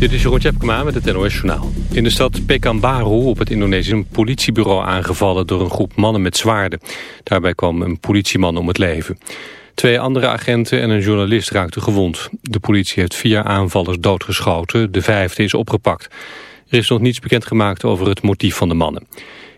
Dit is Jeroen Tjepkema met het NOS Journaal. In de stad Pekanbaru op het Indonesië een politiebureau aangevallen door een groep mannen met zwaarden. Daarbij kwam een politieman om het leven. Twee andere agenten en een journalist raakten gewond. De politie heeft vier aanvallers doodgeschoten, de vijfde is opgepakt. Er is nog niets bekendgemaakt over het motief van de mannen.